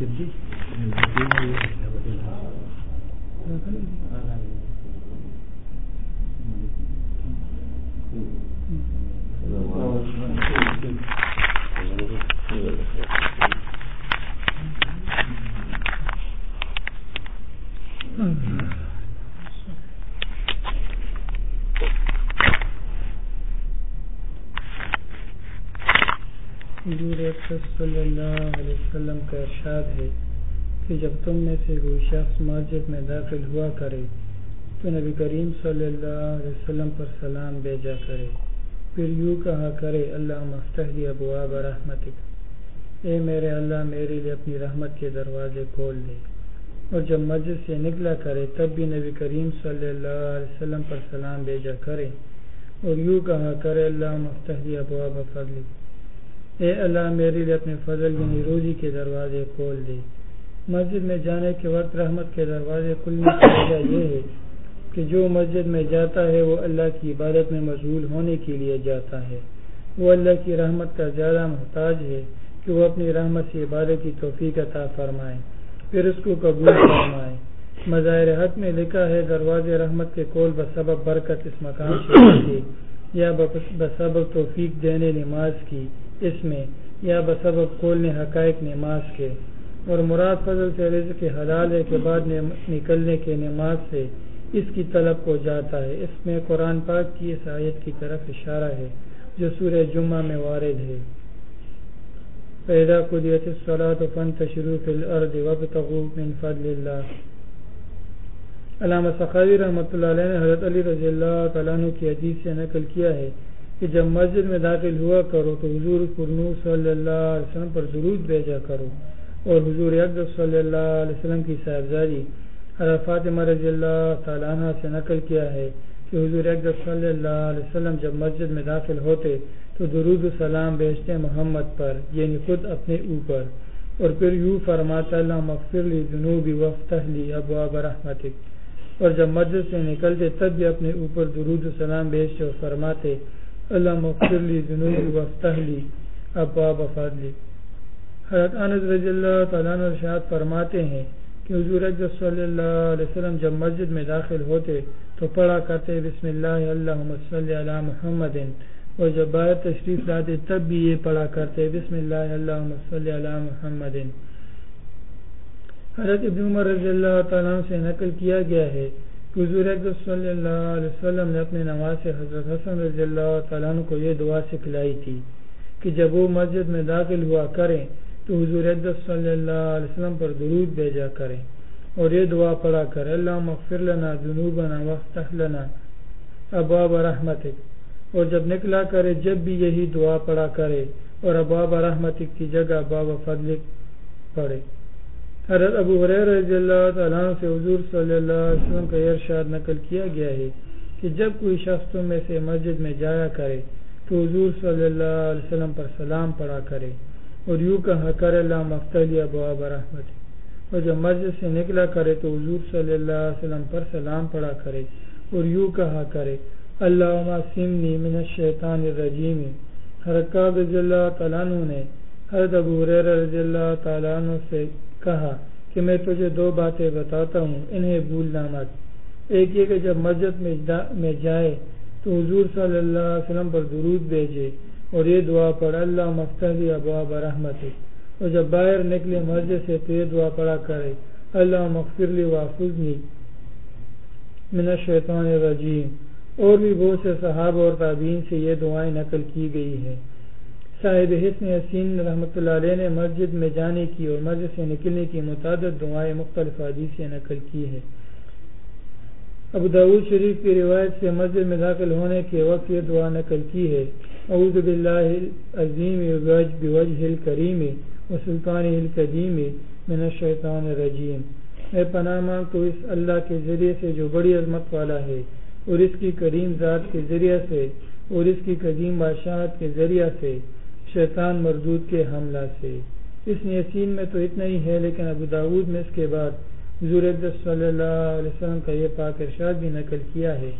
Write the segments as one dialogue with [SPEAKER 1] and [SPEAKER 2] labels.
[SPEAKER 1] تبديل صلی اللہ علیہ وسلم کا ارشاد ہے کہ جب تم میں سے کوئی شخص مسجد میں داخل ہوا کرے، تو نبی کریم صلی اللہ علیہ وسلم پر سلام بھیجا کرے۔ پھر یوں کہا کرے اللہ مفتح ابواب رحمتک۔ اے میرے اللہ، میرے لیے اپنی رحمت کے دروازے کھول دے۔ اور جب مسجد سے نکلا کرے، تب بھی نبی کریم صلی اللہ علیہ وسلم پر سلام بھیجا کرے۔ اور یوں کہا کرے اللہ مفتح ابواب فضلک۔ اے اللہ، میرے لیے اپنے فضل یعنی روزی کے دروازے کھول دے۔ مسجد میں جانے کے وقت رحمت کے دروازے کھلنے کی وجہ یہ ہے کہ جو مسجد میں جاتا ہے، وہ اللہ کی عبادت میں مشغول ہونے کے لیے جاتا ہے۔ وہ اللہ کی رحمت کا زیادہ محتاج ہے کہ وہ اپنی رحمت سے عبادت کی توفیق عطا فرمائے، پھر اس کو قبول فرمائے۔ مظاہر حق میں لکھا ہے، دروازے رحمت کے کول بسبب برکت اس مقام سے یا بسبب توفیق دینے نماز کی۔ اس میں، یا بسبب کھولنے حقائق نماز کے۔ اور مراد فضل سے رزق کے حلال ہے کہ بعد نکلنے کے نماز سے اس کی طلب کو جاتا ہے۔ اس میں قرآن پاک کی اس آیت کی طرف اشارہ ہے، جو سورہ جمعہ میں وارد ہے۔ پیدا قدیت الصلاة فن تشروف الارض وابتغو من فضل اللہ علامہ سخاوی رحمۃ اللہ علیہ نے حضرت علی رضی اللہ تعالیٰ کی حدیث سے نقل کیا ہے کہ جب مسجد میں داخل ہوا کرو تو حضور قرنو صلی اللہ علیہ وسلم پر درود بھیجا کرو اور حضور اقدس صلی اللہ علیہ وسلم کی صاحبزادی حضرت فاطمہ رضی اللہ تعالیٰ عنہ سے نقل کیا ہے کہ حضور اقدس صلی اللہ علیہ وسلم جب مسجد میں داخل ہوتے تو درود السلام بیچتے محمد پر یعنی خود اپنے اوپر۔ اور پھر یوں فرماتا اللہ مغفر لی جنوبی وفتح لی ابواب رحمتک۔ اور جب مسجد سے نکلتے تب بھی اپنے اوپر درود السلام بیچتے اور فرماتے اللہ مغفر لی ذنوبی وفتح لی، ابواب فضلی حضرت انس رضی اللہ تعالیٰ عنہ ارشاد فرماتے ہیں کہ حضور اجد صلی اللہ علیہ وسلم جب مسجد میں داخل ہوتے تو پڑھا کرتے، بسم اللہ، اللہم صلی علی محمد۔ اور جب باہر تشریف لاتے تب بھی یہ پڑھا کرتے، بسم اللہ، اللہم صلی علی محمد۔ حضرت ابن عمر رضی اللہ تعالیٰ سے نقل کیا گیا ہے حضور صلی اللہ علیہ وسلم نے اپنے نماز سے حضرت حسن رضی اللہ تعالیٰ عنہ کو یہ دعا سکھلائی تھی کہ جب وہ مسجد میں داخل ہوا کریں تو حضور صلی اللہ علیہ وسلم پر درود بھیجا کریں اور یہ دعا پڑھا کر اللہ مغفر لنا جنوبنا وفتح لنا ابواب رحمتک اور جب نکلا کرے جب بھی یہی دعا پڑھا کرے اور ابواب رحمتک کی جگہ باب فضلک پڑھے حضرت ابو حریر رضی اللہ تعالیٰ سے حضور صلی اللہ علیہ وسلم کا ارشاد نقل کیا گیا ہے کہ جب کوئی شخص تم میں سے مسجد میں جایا کرے تو حضور صلی اللہ علیہ وسلم پر سلام پڑھا کرے اور یوں کہا کر اللہ مفتلی ابواب رحمت اور جب مسجد سے نکلا کرے تو حضور صلی اللہ علیہ وسلم پر سلام پڑھا کرے اور یوں کہا کرے اللہ سمنی من الشیطان الرجیم. حضرت رضی اللہ تعالیٰ نے حضرت ابو حریر رضی اللہ تعالیٰ سے کہا کہ میں تجھے دو باتیں بتاتا ہوں، انہیں بھولنا مت۔ ایک یہ کہ جب مسجد میں جائے، تو حضور صلی اللہ علیہ وسلم پر درود بھیجے اور یہ دعا پڑھ، اللہ مفتحی ابواب رحمت اور جب باہر نکلے مسجد سے تو یہ دعا پڑھا کرے، اللہ مغفرلی وافظنی من الشیطان الرجیم۔ اور بھی بہت سے صحابہ اور تابعین سے یہ دعائیں نقل کی گئی ہیں۔ صاحب حسن حسین رحمۃ اللہ علیہ نے مسجد میں جانے کی اور مسجد سے نکلنے کی متعدد دعائیں مختلف حدیث سے نقل کی ہے ابو داود شریف کی روایت سے مسجد میں داخل ہونے کے وقت یہ دعا نقل کی ہے، اعوذ باللہ عظیم بوجہ الکریم و سلطان القدیم من الشیطان الرجیم۔ میں پناہ مانگ تو اس اللہ کے ذریعے سے جو بڑی عظمت والا ہے اور اس کی کریم ذات کے ذریعے سے اور اس کی قدیم بادشاہت کے ذریعہ سے شیطان مردود کے حملہ سے۔ اس نیسین میں تو اتنا ہی ہے، لیکن ابو داود میں اس کے بعد حضور صلی اللہ علیہ وسلم کا یہ پاک ارشاد بھی نقل کیا ہے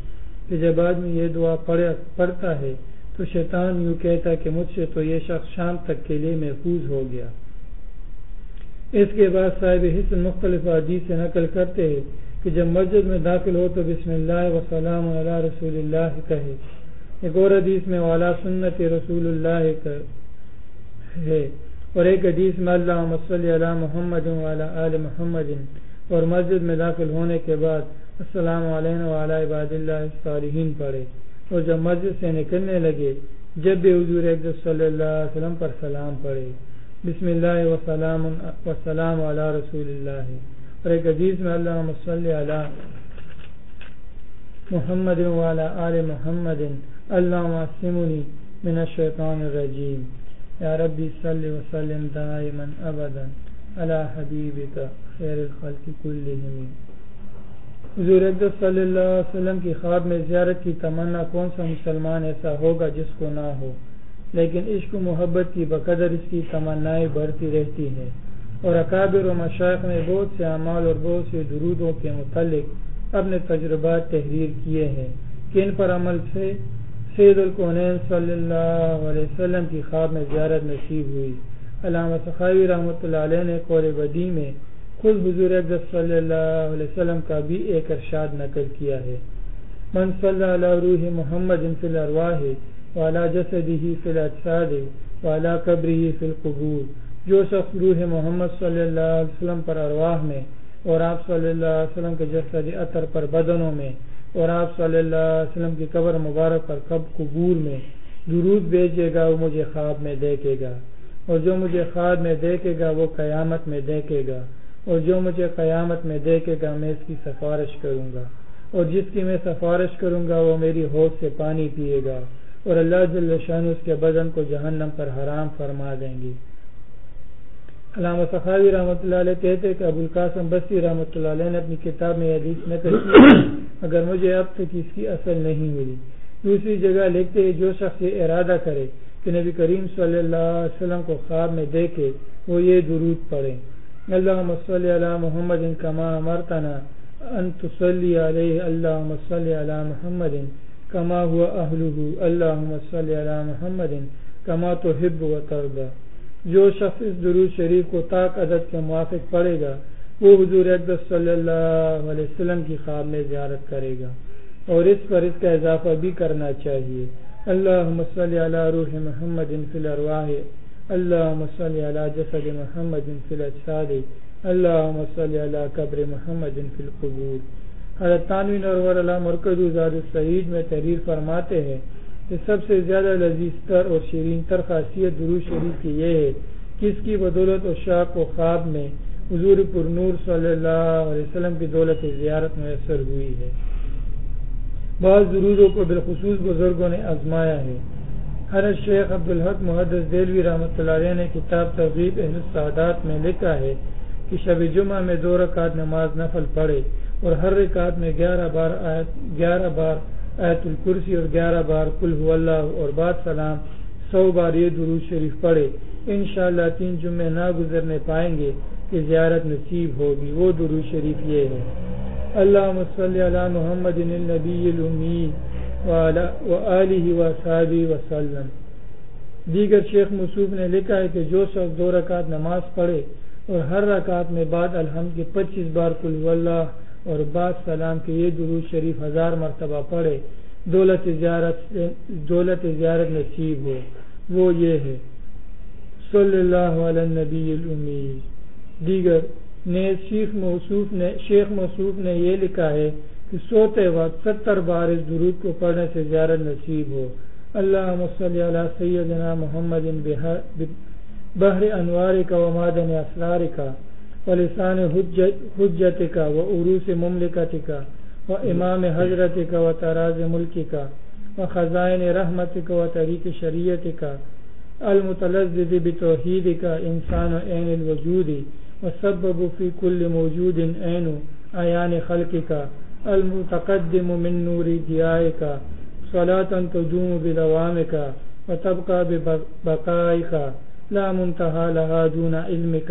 [SPEAKER 1] کہ جب آدمی یہ دعا پڑھتا ہے تو شیطان یوں کہتا کہ مجھ سے تو یہ شخص شام تک کے لیے محفوظ ہو گیا۔ اس کے بعد صاحب حسن مختلف حدیث سے نقل کرتے ہیں کہ جب مسجد میں داخل ہو تو بسم اللہ وسلام علیہ رسول اللہ کہے۔ ایک اور حدیث میں، والا سنت رسول اللہ ہے اور ایک حدیث میں اللہ صلی علی محمد والا آل محمد اور مسجد میں داخل ہونے کے بعد السلام علیہ وعلی عباد اللہ صالحین پڑھے۔ اور جب مسجد سے نکلنے لگے، جب بھی حضور اقدس صلی اللہ علیہ وسلم پر سلام پڑھے۔ بسم اللہ وسلام وسلام علی رسول اللہ۔ اور ایک حدیث میں اللہ صلی علی محمد والا آل محمد اللہ معصمنی من الشیطان الرجیم۔ یا ربی صلی وسلم دائما ابدا علی حبیبک خیر الخلق کلہم حضور صلی اللہ علیہ وسلم کی خواب میں زیارت کی تمنا کون سا مسلمان ایسا ہوگا جس کو نہ ہو؟ لیکن عشق و محبت کی بقدر اس کی تمنائیں بڑھتی رہتی ہے اور اکابر و مشائق نے بہت سے اعمال اور بہت سے درودوں کے متعلق اپنے تجربات تحریر کیے ہیں کہ ان پر عمل سے سید القنین صلی اللہ علیہ وسلم کی خواب میں زیارت نصیب ہوئی۔ علامہ سخاوی رحمۃ اللہ علیہ نے قول بدی میں خود حضور اقدس صلی اللہ علیہ وسلم کا بھی ایک ارشاد نقل کیا ہے۔ من صلی اللہ روح محمد فی الارواح والا جسدی فی الاجساد والا قبری فی القبور۔ جو شخص روح محمد صلی اللہ علیہ وسلم پر ارواح میں اور آپ صلی اللہ علیہ وسلم کے جسد اطر پر بدنوں میں اور آپ صلی اللہ علیہ وسلم کی قبر مبارک پر کب قبور میں درود بیچے گا، وہ مجھے خواب میں دیکھے گا۔ اور جو مجھے خواب میں دیکھے گا، وہ قیامت میں دیکھے گا۔ اور جو مجھے قیامت میں دیکھے گا، میں اس کی سفارش کروں گا۔ اور جس کی میں سفارش کروں گا، وہ میری حوض سے پانی پیے گا۔ اور اللہ جل شان اس کے بدن کو جہنم پر حرام فرما دیں گے۔ علامہ سخاوی رحمۃ اللہ علیہ کہتے کہ ابو القاسم بستی رحمۃ اللہ علیہ نے اپنی کتاب میں حدیث نقل کی اگر مجھے اب تک اس کی اصل نہیں ملی۔ دوسری جگہ لکھتے ہیں، جو شخص یہ ارادہ کرے کہ نبی کریم صلی اللہ علیہ وسلم کو خواب میں دیکھے، وہ یہ درود پڑھے۔ اللهم صل على محمد كما امرتنا ان تصلي عليه اللهم صل على محمد كما هو اهله اللهم صل على محمد کما تو كما تحب وترضى جو شخص اس درود شریف کو تاک عدد کے موافق پڑھے گا، وہ حضور اقدس صلی اللہ علیہ وسلم کی خواب میں زیارت کرے گا۔ اور اس پر اس کا اضافہ بھی کرنا چاہیے۔ اللهم صل على روح محمد في الارواح۔ اللهم صل على جسد محمد في الاجساد۔ اللهم صل على قبر محمد في القبور۔ حضرت تانوی نرور اللہ مرکز زاد السعید میں تحریر فرماتے ہیں کہ سب سے زیادہ لذیذ تر اور شیرین تر خاصیت درو شریف کی یہ ہے کہ اس کی بدولت و شاق و خواب میں حضور پر نور صلی اللہ علیہ وسلم کی دولت زیارت میسر ہوئی ہے۔ بعض درودوں کو بالخصوص بزرگوں نے آزمایا ہے۔ حضرت شیخ عبدالحق محدث دیلوی رحمۃ اللہ علیہ نے کتاب ترغیب اہل السعادات میں لکھا ہے کہ شب جمعہ میں دو رکعت نماز نفل پڑھے اور ہر رکعت میں گیارہ بار آیت گیارہ بار آیت الکرسی اور گیارہ بار کل ہو اللہ اور بعد سلام، سو بار یہ درود شریف پڑھے۔ انشاءاللہ تین جمعے نہ گزرنے پائیں گے کہ زیارت نصیب ہوگی۔ وہ درود شریف یہ ہے۔ اللہ صلی علی محمد النبی الامی وآلہ وصحابہ وسلم۔ دیگر شیخ مصوف نے لکھا ہے کہ جو شخص دو رکعت نماز پڑھے اور ہر رکعت میں بعد الحمد کے پچیس بار کل اللہ اور بعد سلام کے یہ درود شریف ہزار مرتبہ پڑھے، دولت زیارت دولت زیارت نصیب ہو۔ وہ یہ ہے۔ صلی اللہ علیہ نبی الامی۔ دیگر، نیز شیخ موصوف نے، شیخ موصوف نے یہ لکھا ہے کہ سوتے وقت ستر بار اس درود کو پڑھنے سے زیارت نصیب ہو۔ اللہ صلی علی سیدنا محمد بحر انوار کا و مادن اسرار کا و لسان حجت کا و عروس مملکت کا و امام حضرت کا و تراز ملک کا و خزائن رحمت کا و طریق شریعت کا المتلزد بتوحید کا انسان و عین الوجود. و سبب فی کل موجود عین ایان خلق کا المتقدم من نور ضیائك صلاة تدوم بدوامك وتبقى ببقائك لا منتهى لها دون علمك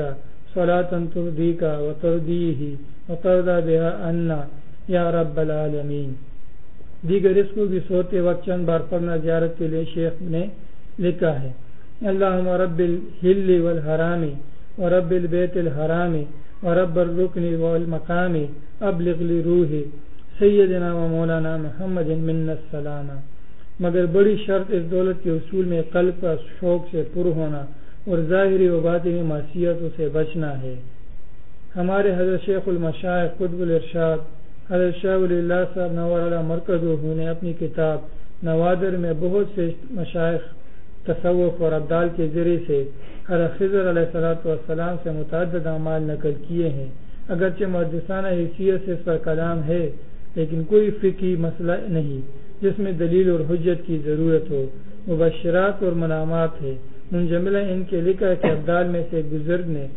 [SPEAKER 1] صلاة ترضيك وترضيه وترضى بها أن یا رب العالمین دیگر اس کو بھی سوتے وقت چند بار پڑھنا زیارت کے لیے شیخ نے لکھا ہے۔ اللہ رب الحل والحرام ورب البیت الحرام ورب الرکن والمقام ابلغ لروح سیدنا و مولانا محمد من السلام مگر بڑی شرط اس دولت کے اصول میں قلب کا شوق سے پر ہونا اور ظاہری و باطنی معصیتوں سے بچنا ہے۔ ہمارے حضرت شیخ المشاہ قطب الارشاد، حضرت شاہ اللہ صاحب نور علیہ مرکز نے اپنی کتاب نوادر میں بہت سے مشائق تصوف اور عبدال کے ذریعے سے حضرت خضر علیہ صلاۃ والسلام سے متعدد اعمال نقل کیے ہیں۔ اگرچہ مردسانہ حیثیت سے اس پر کلام ہے، لیکن کوئی فقی مسئلہ نہیں، جس میں دلیل اور حجت کی ضرورت ہو۔ مبشرات اور منامات ہے منجملہ ان کے لکھا کہ عبدال میں سے بزرگ نے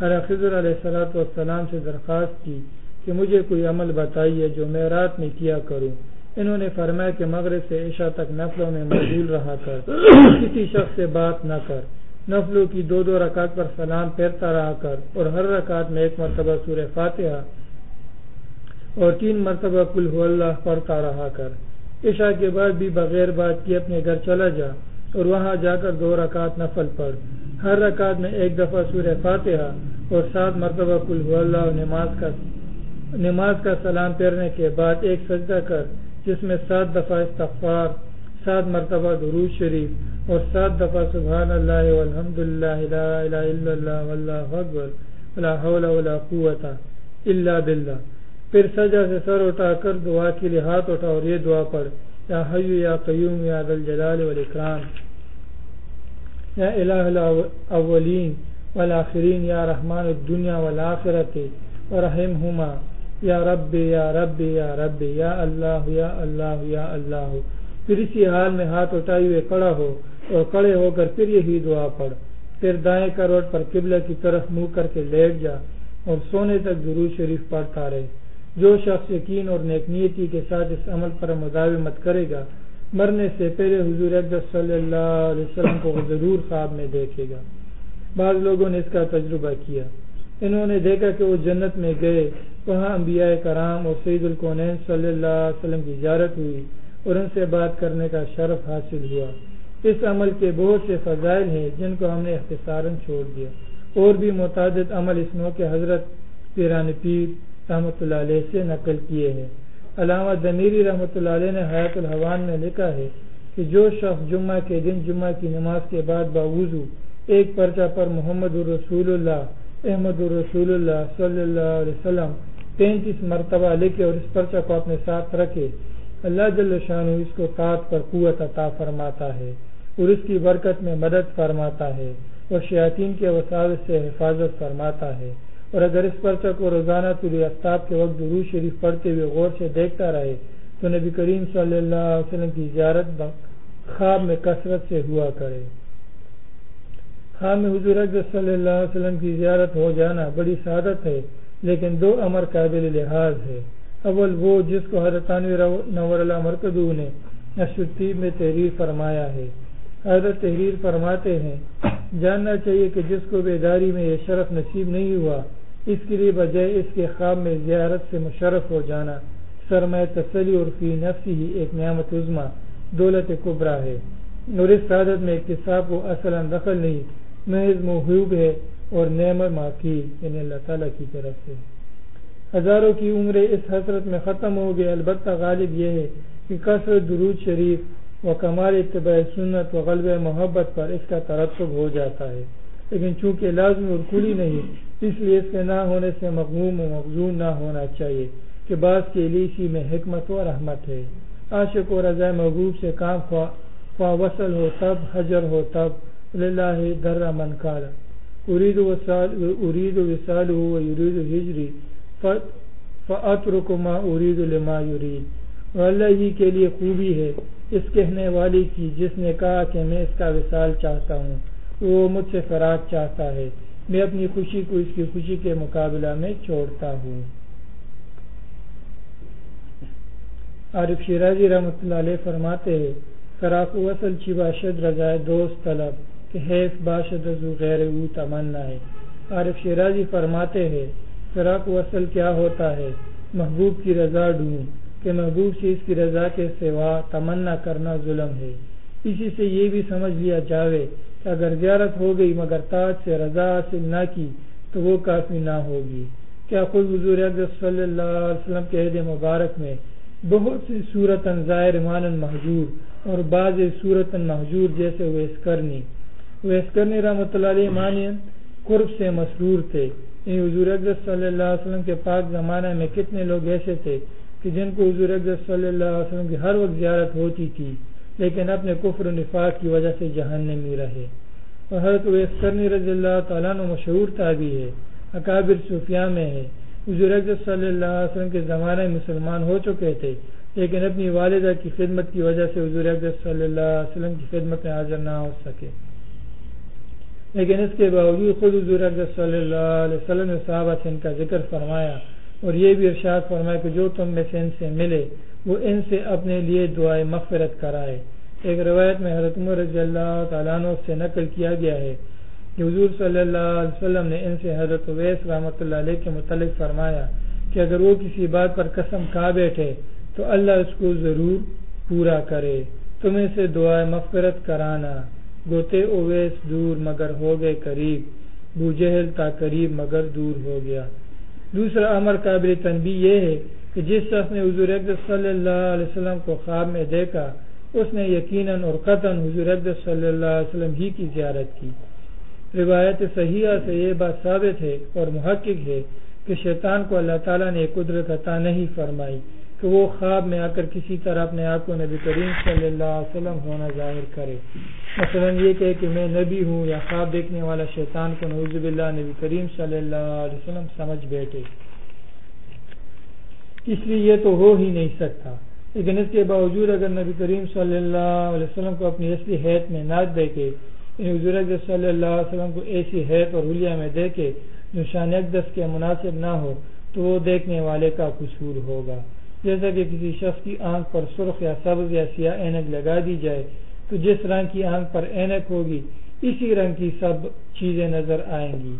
[SPEAKER 1] خضر علیہ صلاۃ والسلام سے درخواست کی کہ مجھے کوئی عمل بتائیے جو میں رات میں کیا کروں۔ انہوں نے فرمایا کہ مغرب سے عشاء تک نفلوں میں مشغول رہا کر۔ کسی شخص سے بات نہ کر۔ نفلوں کی دو دو رکعت پر سلام پھیرتا رہا کر اور ہر رکعت میں ایک مرتبہ سور فاتحہ اور تین مرتبہ کل اللہ پڑھتا رہا کر۔ عشاء کے بعد بھی بغیر بات کی اپنے گھر چلا جا۔ اور وہاں جا کر دو رکعت نفل پڑھ۔ ہر رکعت میں ایک دفعہ سورہ فاتحہ اور سات مرتبہ کل اللہ، نماز کا نماز کا سلام پھیرنے کے بعد ایک سجدہ کر، جس میں سات دفعہ استغفار، سات مرتبہ درود شریف اور سات دفعہ سبحان اللہ والحمد للہ واللہ اکبر ولا حول ولا قوت الا باللہ۔ پھر سجا سے سر اٹھا کر دعا کے لیے ہاتھ اٹھا اور یہ دعا پڑھ۔ یا حیو یا قیوم یا دل جلال والاکرام یا الہ الاولین والآخرین یا رحمان الدنیا والآخرت ورحمہما یا رب یا رب یا رب یا اللہ یا اللہ یا اللہ پھر اسی حال میں ہاتھ اٹھائے ہوئے کڑا ہو اور کڑے ہو کر پھر یہی دعا پڑھ. پھر دائیں کروٹ پر قبلہ کی طرف منہ کر کے لیٹ جا اور سونے تک درود شریف پڑھتا رہے. جو شخص یقین اور نیکنیتی کے ساتھ اس عمل پر مداومت کرے گا، مرنے سے پہلے حضور صلی اللہ علیہ وسلم کو ضرور خواب میں دیکھے گا۔ بعض لوگوں نے اس کا تجربہ کیا۔ انہوں نے دیکھا کہ وہ جنت میں گئے، وہاں انبیاء کرام اور سعید القونین صلی اللہ علیہ وسلم کی اجارت ہوئی اور ان سے بات کرنے کا شرف حاصل ہوا۔ اس عمل کے بہت سے فضائل ہیں جن کو ہم نے اختصاراً چھوڑ دیا۔ اور بھی متعدد عمل اس موقع حضرت پیران پیر رحمۃ اللہ علیہ سے نقل کیے ہیں۔ علامہ ضمیری رحمۃ اللہ علیہ نے حیات الحوان میں لکھا ہے کہ جو شخص جمعہ کے دن جمعہ کی نماز کے بعد باوضو ایک پرچہ پر محمد الرسول اللہ، احمد الرسول اللہ صلی اللہ علیہ وسلم تینتیس مرتبہ لکھے اور اس پرچہ کو اپنے ساتھ رکھے، اللہ جل شان اس کو تاط پر قوت عطا فرماتا ہے اور اس کی برکت میں مدد فرماتا ہے اور شیاطین کے وساوت سے حفاظت فرماتا ہے۔ اور اگر اس پرچہ کو روزانہ طوری افتاب کے وقت درو شریف پڑھتے ہوئے غور سے دیکھتا رہے، تو نبی کریم صلی اللہ علیہ وسلم کی زیارت خواب میں کثرت سے ہوا کرے۔ خواب میں حضور صلی اللہ علیہ وسلم کی زیارت ہو جانا بڑی سعادت ہے، لیکن دو امر قابل لحاظ ہے۔ اول وہ جس کو حضرت نور اللہ مرکدو نے نشرطیب میں تحریر فرمایا ہے۔ حضرت تحریر فرماتے ہیں، جاننا چاہیے کہ جس کو بیداری میں یہ شرف نصیب نہیں ہوا اس کے لیے بجائے اس کے خواب میں زیارت سے مشرف ہو جانا۔ سرمایہ تسلی اور فی نفسی ہی ایک نعمت عظما دولت کبرا ہے۔ اور اس سعادت میں اقتصاب کو اصل دخل نہیں۔ محض محبوب ہے اور نعمت معافی یعنی اللہ تعالیٰ کی طرف سے۔ ہزاروں کی عمریں اس حسرت میں ختم ہو گئے۔ البتہ غالب یہ ہے کہ کثرت درود شریف و کمال اتباع سنت و غلب محبت پر اس کا ترتب ہو جاتا ہے۔ لیکن چونکہ لازمی اور کلی نہیں اس لیے اس کے نہ ہونے سے مغموم و مغزون نہ ہونا چاہیے کہ بعض کے لیے اسی میں حکمت و رحمت ہے۔ عاشق و رضا محبوب سے کام خواہ وصل ہو تب، حجر ہو تب اللہ در من کال ارید ارید وسال ہو ارید ہجری فعطر ما ارید لما یرید۔ اللہ ہی کے لیے خوبی ہے۔ اس کہنے والی کی جس نے کہا کہ میں اس کا وصال چاہتا ہوں، وہ مجھ سے فراغ چاہتا ہے۔ میں اپنی خوشی کو اس کی خوشی کے مقابلہ میں چھوڑتا ہوں۔ عارف شیرازی رحمۃ اللہ علیہ فرماتے ہیں، فراق وصل چی باشد رضائے دوست طلب، کہ حیف باشد ازو غیر او تمنا ہے۔ عارف شیرازی فرماتے ہیں، فراق وصل کیا ہوتا ہے؟ محبوب کی رضا ڈھونڈ، کہ محبوب سے اس کی رضا کے سوا تمنا کرنا ظلم ہے۔ اسی سے یہ بھی سمجھ لیا جاوے اگر زیارت ہو گئی مگر تاج سے رضا حاصل نہ کی، تو وہ کافی نہ ہوگی۔ کیا خود حضور صلی اللہ علیہ وسلم کے عہد مبارک میں بہت سی صورت ظاہر مان محجور اور بعض صورت محجور جیسے ویس کرنی ویس کرنی رحمۃ اللہ علیہ مانی قرب سے مسرور تھے۔ یعنی حضور اقدس صلی اللہ علیہ وسلم کے پاک زمانہ میں کتنے لوگ ایسے تھے کہ جن کو حضور اقدس صلی اللہ علیہ وسلم کی ہر وقت زیارت ہوتی تھی۔ لیکن اپنے کفر و نفاق کی وجہ سے جہنمی رہے۔ اور حضرت ویس کرنی رضی اللہ تعالیٰ نے مشہور تابی ہے، اکابر صوفیہ میں ہے۔ حضور اقدس صلی اللہ علیہ وسلم کے زمانے میں مسلمان ہو چکے تھے، لیکن اپنی والدہ کی خدمت کی وجہ سے حضور اقدس صلی اللہ علیہ وسلم کی خدمت میں حاضر نہ ہو سکے۔ لیکن اس کے باوجود خود حضور اقدس صلی اللہ علیہ وسلم نے صحابہ سے ان کا ذکر فرمایا اور یہ بھی ارشاد فرمایا کہ جو تم میں سے ان سے ملے وہ ان سے اپنے لیے دعائیں مغفرت کرائے۔ ایک روایت میں حضرت عمر رضی اللہ تعالیٰ عنہ سے نقل کیا گیا ہے۔ کہ حضور صلی اللہ علیہ وسلم نے ان سے حضرت ویس رحمۃ اللہ علیہ کے متعلق فرمایا کہ اگر وہ کسی بات پر قسم کھا بیٹھے تو اللہ اس کو ضرور پورا کرے۔ تمہیں سے دعائیں مغفرت کرانا۔ گوتے اویس دور مگر ہو گئے قریب۔ بو جہل تا قریب مگر دور ہو گیا۔ دوسرا امر قابل تنبی یہ ہے کہ جس شخص نے حضور صلی اللہ علیہ وسلم کو خواب میں دیکھا، اس نے یقیناً اور قطن حضور صلی اللہ علیہ وسلم ہی کی زیارت کی۔ روایت صحیحہ سے یہ بات ثابت ہے اور محقق ہے کہ شیطان کو اللہ تعالیٰ نے قدرت عطا نہیں فرمائی کہ وہ خواب میں آ کر کسی طرح اپنے آپ کو نبی کریم صلی اللہ علیہ وسلم ہونا ظاہر کرے۔ مثلا یہ کہ کہ میں نبی ہوں یا خواب دیکھنے والا شیطان کو نوز باللہ نبی کریم صلی اللہ علیہ وسلم سمجھ بیٹھے۔ اس لیے یہ تو ہو ہی نہیں سکتا۔ لیکن اس کے باوجود اگر نبی کریم صلی اللہ علیہ وسلم کو اپنی اصلی حیت میں نہ دیکھے یعنی حضور صلی اللہ علیہ وسلم کو ایسی حیت اور حلیہ میں دیکھے جو شان اقدس کے مناسب نہ ہو، تو وہ دیکھنے والے کا قصور ہوگا۔ جیسا کہ کسی شخص کی آنکھ پر سرخ یا سبز یا سیاہ اینک لگا دی جائے، تو جس رنگ کی آنکھ پر اینک ہوگی، اسی رنگ کی سب چیزیں نظر آئیں گی۔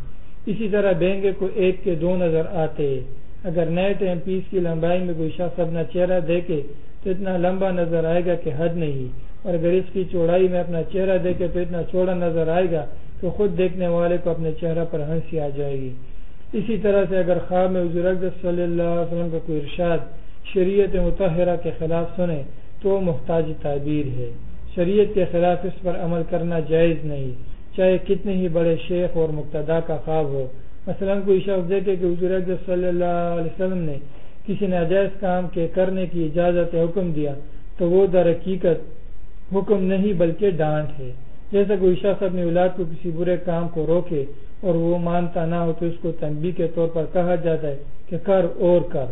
[SPEAKER 1] اسی طرح بینگے کو ایک کے دو نظر آتے۔ اگر نئے ٹائم پیس کی لمبائی میں کوئی شخص اپنا چہرہ دیکھے تو اتنا لمبا نظر آئے گا کہ حد نہیں۔ اور اگر اس کی چوڑائی میں اپنا چہرہ دیکھے تو اتنا چوڑا نظر آئے گا تو خود دیکھنے والے کو اپنے چہرہ پر ہنسی آ جائے گی۔ اسی طرح سے اگر خواب میں حضور صلی اللہ علیہ وسلم کا کوئی ارشاد شریعت متحرہ کے خلاف سنے تو محتاج تعبیر ہے۔ شریعت کے خلاف اس پر عمل کرنا جائز نہیں، چاہے کتنے ہی بڑے شیخ اور مقتدا کا خواب ہو۔ مثلا کوئی شخص دیکھے کہ حضور صلی اللہ علیہ وسلم نے کسی ناجائز کام کے کرنے کی اجازت حکم دیا تو وہ در حقیقت حکم نہیں بلکہ ڈانٹ ہے۔ جیسا کوئی شخص اپنی اولاد کو کسی برے کام کو روکے اور وہ مانتا نہ ہو تو اس کو تنبی کے طور پر کہا جاتا ہے کہ کر اور کر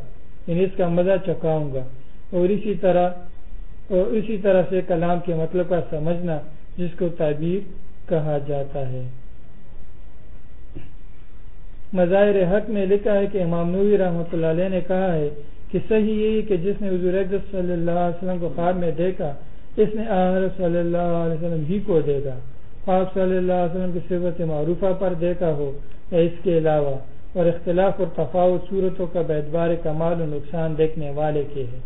[SPEAKER 1] یعنی اس کا مزہ چکاؤں گا۔ اور اسی طرح، اور اسی طرح سے کلام کے مطلب کا سمجھنا جس کو تعبیر کہا جاتا ہے۔ مظاہر حق میں لکھا ہے کہ امام نوی رحمۃ اللہ علیہ نے کہا ہے کہ صحیح یہی کہ جس نے حضور صلی اللہ علیہ وسلم کو خواب میں دیکھا، اس نے آحر صلی اللہ علیہ وسلم ہی کو دیکھا۔ خواب صلی اللہ علیہ وسلم کی صفت معروفہ پر دیکھا ہو یا اس کے علاوہ، اور اختلاف اور تفاوت صورتوں کا بیدبار کمال و نقصان دیکھنے والے کے ہے۔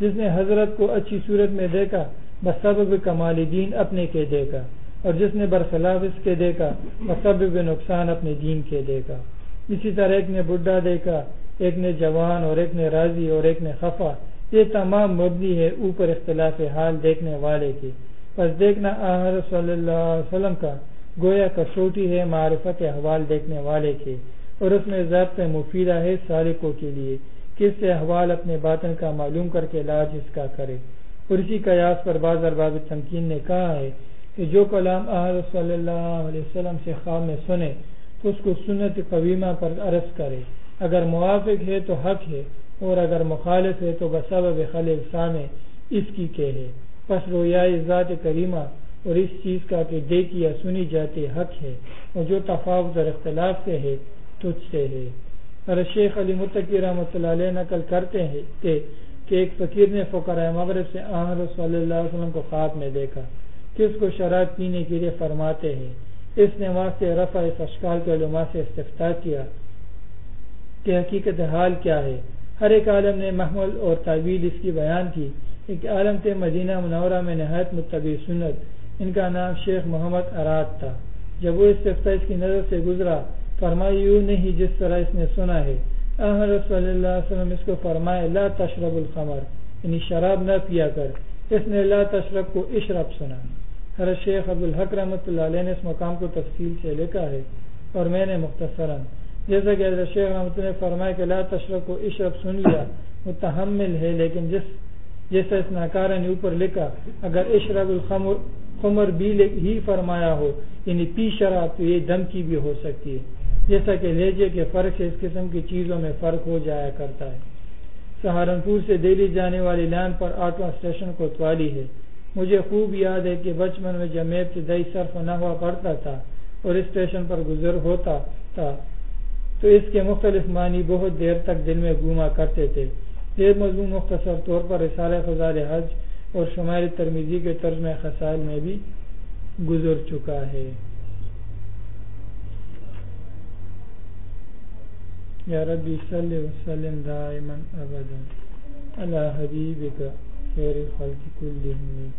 [SPEAKER 1] جس نے حضرت کو اچھی صورت میں دیکھا، بسبب کمال دین اپنے کے دیکھا، اور جس نے برخلاف اس کے دیکھا، بسبب نقصان اپنے دین کے دیکھا۔ اسی طرح ایک نے بڈھا دیکھا، ایک نے جوان اور ایک نے راضی اور ایک نے خفا۔ یہ تمام مبنی ہے اوپر اختلاف حال دیکھنے والے کے۔ بس دیکھنا آحر صلی اللہ علیہ وسلم کا۔ گویا کسوٹی ہے معرفت احوال دیکھنے والے کے۔ اور اس میں ضبط مفیدہ ہے سارقوں کے لیے۔ کس سے احوال اپنے باطن کا معلوم کر کے علاج اس کا کرے۔ اور اسی قیاس پر بعض ارباب تمکین نے کہا ہے کہ جو کلام احد صلی اللہ علیہ وسلم سے خواب میں سنے اس کو سنت قویمہ پر عرض کرے۔ اگر موافق ہے تو حق ہے، اور اگر مخالف ہے تو بسبب خل سامع، اس کی کہ ہے پس رویا ذات کریمہ اور اس چیز کا کہ دیکھی یا سنی جاتی حق ہے، اور جو تفاوت اور اختلاف سے ہے، تجھ سے ہے۔ اور شیخ علی متقی رحمۃ اللہ علیہ نقل کرتے ہیں کہ ایک فقیر نے فقر مغرب سے آمر صلی اللہ علیہ وسلم کو خواب میں دیکھا، کہ اس کو شراب پینے کے لیے فرماتے ہیں۔ اس نے وہاں سے رفع اس اشکال کے علماء سے استفتا کیا کہ حقیقت حال کیا ہے۔ ہر ایک عالم نے محمل اور تعویل اس کی بیان کی ایک عالم تھے مدینہ منورہ میں نہایت متبی سنت۔ ان کا نام شیخ محمد اراد تھا۔ جب وہ استفتا اس کی نظر سے گزرا فرمائی یوں نہیں جس طرح اس نے سنا ہے۔ احمد صلی اللہ علیہ وسلم اس کو فرمائے، لا تشرب الخمر یعنی شراب نہ پیا کر۔ اس نے لا تشرب کو اشرب سنا۔ حضرت شیخ عبدالحق رحمۃ اللہ علیہ نے اس مقام کو تفصیل سے لکھا ہے اور میں نے مختصراً جیسا کہ حضرت شیخ رحمۃ نے فرمایا کہ لا تشرب کو اشرب سن لیا وہ تحمل ہے، لیکن جس جیسا اس ناکارہ نے اوپر لکھا، اگر اشرب الخمر خمر بھی ہی فرمایا ہو یعنی پی شراب تو یہ دم کی بھی ہو سکتی ہے۔ جیسا کہ لہجے کے فرق سے اس قسم کی چیزوں میں فرق ہو جایا کرتا ہے۔ سہارنپور سے دہلی جانے والی لائن پر آٹو اسٹیشن کو توالی ہے۔ مجھے خوب یاد ہے کہ بچپن میں جب میں ابتدائی صرف نہ ہوا پڑتا تھا اور اسٹیشن پر گزر ہوتا تھا۔ تو اس کے مختلف معنی بہت دیر تک دل میں گھوما کرتے تھے۔ یہ مضمون مختصر طور پر رسالہ فضال حج اور شمال ترمیزی کے طرز خسائل میں بھی گزر چکا ہے۔ یا ربی صلی وسلم دائما ابدا على حبیبك خیر الخلق کلهم